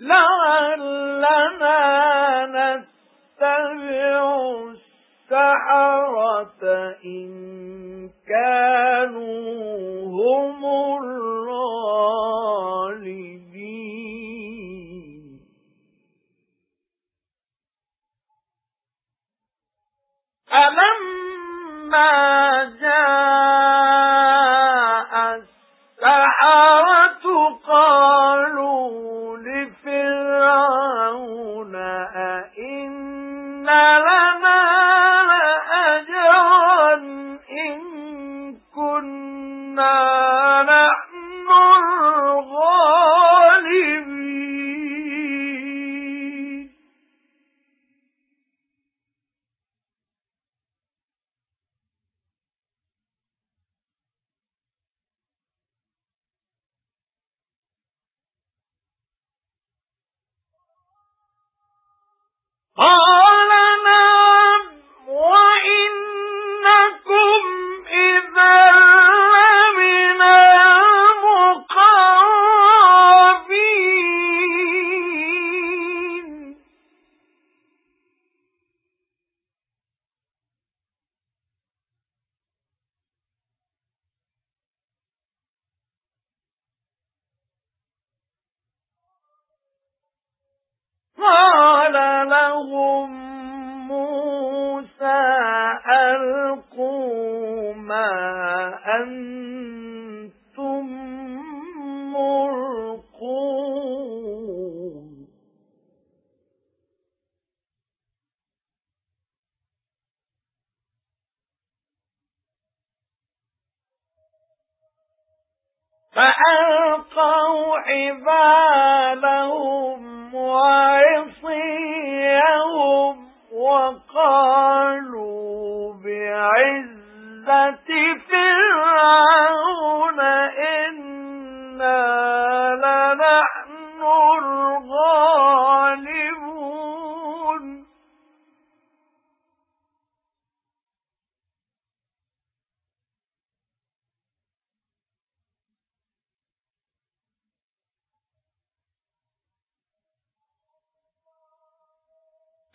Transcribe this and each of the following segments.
لَعَلَّنَا نَتَّبِعُ السَّحَرَةَ إِن كَانُوا هُمُ الْغَالِبِينَ. أَلَمَّا جَاءَ السَّحَرَةُ قَالُوا أَئِنَّ لَنَا لَأَجْرًا إِن كُنَّا قَالَ أَنتُم مُّلْقُونَ فَأَلْقَوْا حِبَالَهُمْ وَعِصِيَّهُمْ وَقَالُوا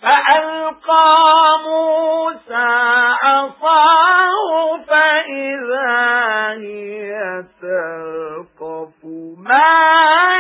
فَأَلْقَى مُوسَى عَصَاهُ فَإِذَا هِيَ تَلْقَفُ مَا